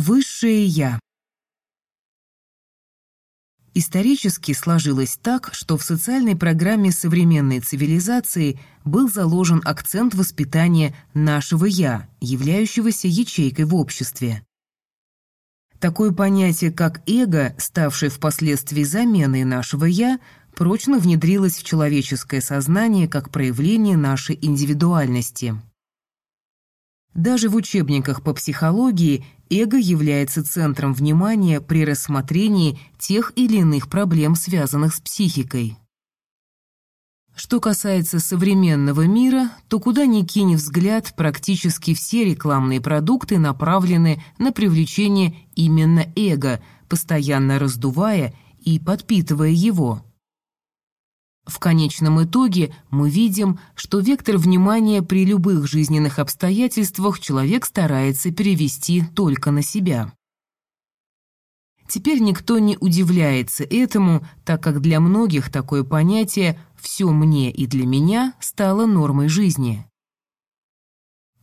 Высшее Я. Исторически сложилось так, что в социальной программе современной цивилизации был заложен акцент воспитания нашего «я», являющегося ячейкой в обществе. Такое понятие, как эго, ставшее впоследствии заменой нашего «я», прочно внедрилось в человеческое сознание как проявление нашей индивидуальности. Даже в учебниках по психологии эго является центром внимания при рассмотрении тех или иных проблем, связанных с психикой. Что касается современного мира, то куда ни кинь взгляд, практически все рекламные продукты направлены на привлечение именно эго, постоянно раздувая и подпитывая его. В конечном итоге мы видим, что вектор внимания при любых жизненных обстоятельствах человек старается перевести только на себя. Теперь никто не удивляется этому, так как для многих такое понятие «все мне и для меня» стало нормой жизни.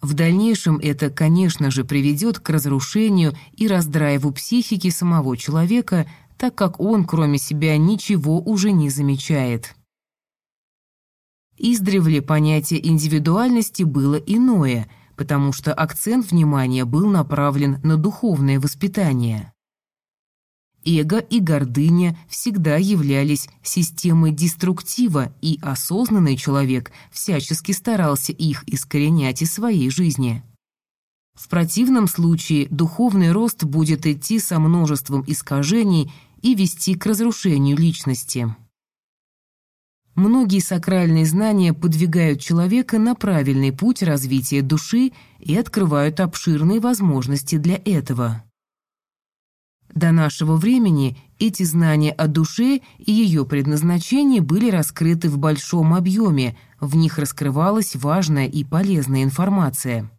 В дальнейшем это, конечно же, приведет к разрушению и раздрайву психики самого человека, так как он, кроме себя, ничего уже не замечает. Издревле понятие индивидуальности было иное, потому что акцент внимания был направлен на духовное воспитание. Эго и гордыня всегда являлись системой деструктива, и осознанный человек всячески старался их искоренять из своей жизни. В противном случае духовный рост будет идти со множеством искажений и вести к разрушению личности. Многие сакральные знания подвигают человека на правильный путь развития души и открывают обширные возможности для этого. До нашего времени эти знания о душе и ее предназначении были раскрыты в большом объеме, в них раскрывалась важная и полезная информация.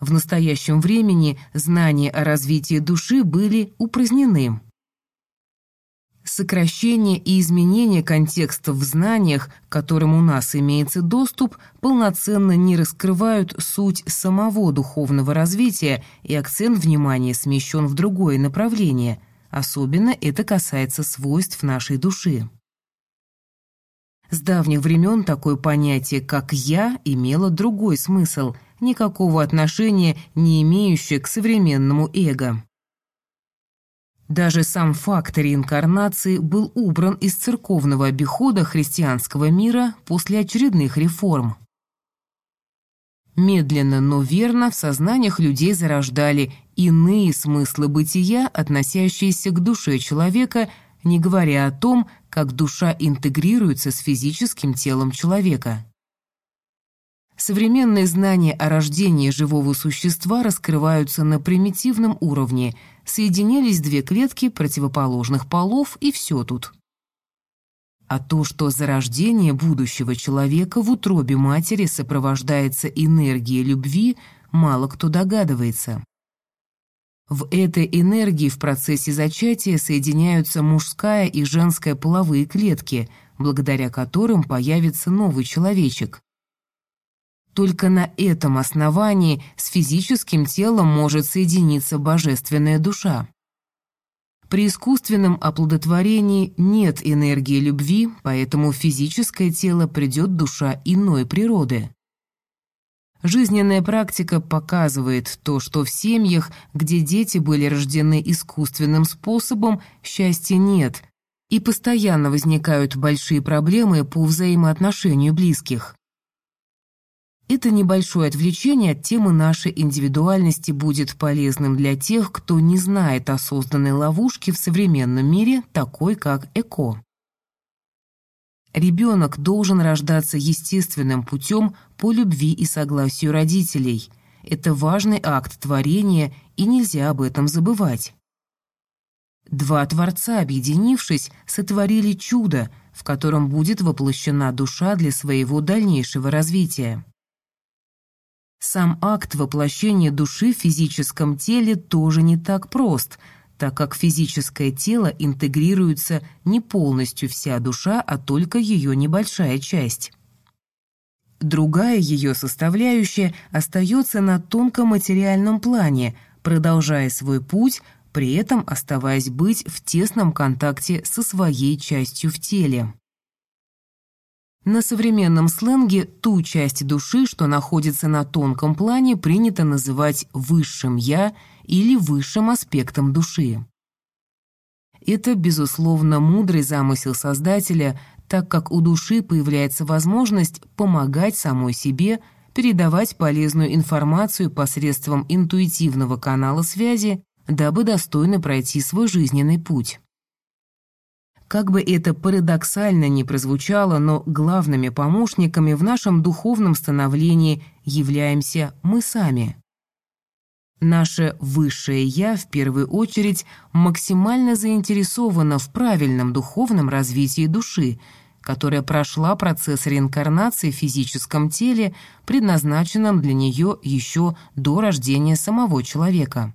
В настоящем времени знания о развитии души были упразднены. Сокращение и изменение контекстов в знаниях, к которым у нас имеется доступ, полноценно не раскрывают суть самого духовного развития, и акцент внимания смещен в другое направление. Особенно это касается свойств нашей души. С давних времен такое понятие, как «я», имело другой смысл, никакого отношения не имеющее к современному эго. Даже сам факт реинкарнации был убран из церковного обихода христианского мира после очередных реформ. Медленно, но верно в сознаниях людей зарождали иные смыслы бытия, относящиеся к душе человека, не говоря о том, как душа интегрируется с физическим телом человека. Современные знания о рождении живого существа раскрываются на примитивном уровне – соединились две клетки противоположных полов, и все тут. А то, что зарождение будущего человека в утробе матери сопровождается энергией любви, мало кто догадывается. В этой энергии в процессе зачатия соединяются мужская и женская половые клетки, благодаря которым появится новый человечек. Только на этом основании с физическим телом может соединиться божественная душа. При искусственном оплодотворении нет энергии любви, поэтому в физическое тело придет душа иной природы. Жизненная практика показывает то, что в семьях, где дети были рождены искусственным способом, счастья нет, и постоянно возникают большие проблемы по взаимоотношению близких. Это небольшое отвлечение от темы нашей индивидуальности будет полезным для тех, кто не знает о созданной ловушке в современном мире, такой как ЭКО. Ребенок должен рождаться естественным путем по любви и согласию родителей. Это важный акт творения, и нельзя об этом забывать. Два Творца, объединившись, сотворили чудо, в котором будет воплощена душа для своего дальнейшего развития. Сам акт воплощения души в физическом теле тоже не так прост, так как физическое тело интегрируется не полностью вся душа, а только ее небольшая часть. Другая ее составляющая остается на тонком материальном плане, продолжая свой путь, при этом оставаясь быть в тесном контакте со своей частью в теле. На современном сленге ту часть души, что находится на тонком плане, принято называть «высшим я» или «высшим аспектом души». Это, безусловно, мудрый замысел Создателя, так как у души появляется возможность помогать самой себе, передавать полезную информацию посредством интуитивного канала связи, дабы достойно пройти свой жизненный путь. Как бы это парадоксально ни прозвучало, но главными помощниками в нашем духовном становлении являемся мы сами. Наше высшее «я» в первую очередь максимально заинтересовано в правильном духовном развитии души, которая прошла процесс реинкарнации в физическом теле, предназначенном для нее еще до рождения самого человека.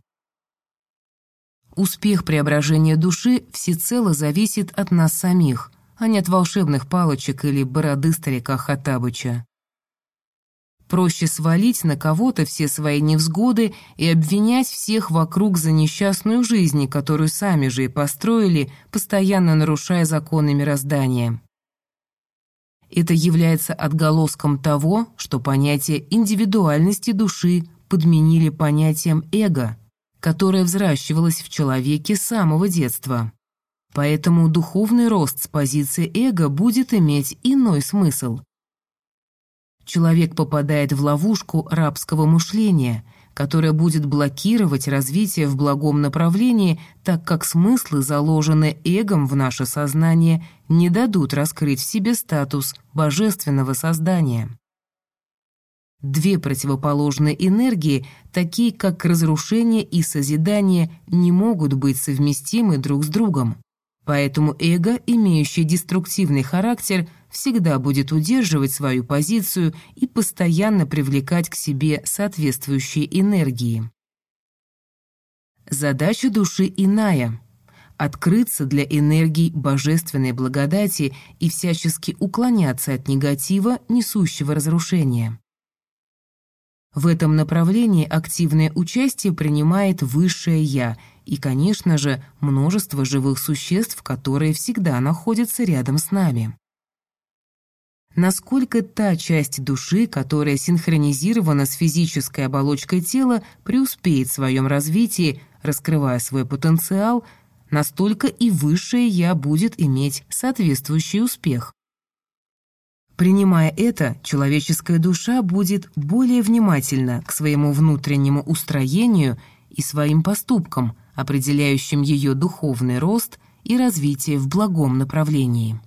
Успех преображения души всецело зависит от нас самих, а не от волшебных палочек или бороды старика Хатабыча. Проще свалить на кого-то все свои невзгоды и обвинять всех вокруг за несчастную жизнь, которую сами же и построили, постоянно нарушая законы мироздания. Это является отголоском того, что понятие индивидуальности души подменили понятием эго – которая взращивалась в человеке с самого детства. Поэтому духовный рост с позиции эго будет иметь иной смысл. Человек попадает в ловушку рабского мышления, которая будет блокировать развитие в благом направлении, так как смыслы, заложенные эгом в наше сознание, не дадут раскрыть в себе статус божественного создания. Две противоположные энергии, такие как разрушение и созидание, не могут быть совместимы друг с другом. Поэтому эго, имеющее деструктивный характер, всегда будет удерживать свою позицию и постоянно привлекать к себе соответствующие энергии. Задача души иная – открыться для энергий божественной благодати и всячески уклоняться от негатива, несущего разрушения. В этом направлении активное участие принимает высшее «я» и, конечно же, множество живых существ, которые всегда находятся рядом с нами. Насколько та часть души, которая синхронизирована с физической оболочкой тела, преуспеет в своем развитии, раскрывая свой потенциал, настолько и высшее «я» будет иметь соответствующий успех. Принимая это, человеческая душа будет более внимательна к своему внутреннему устроению и своим поступкам, определяющим ее духовный рост и развитие в благом направлении.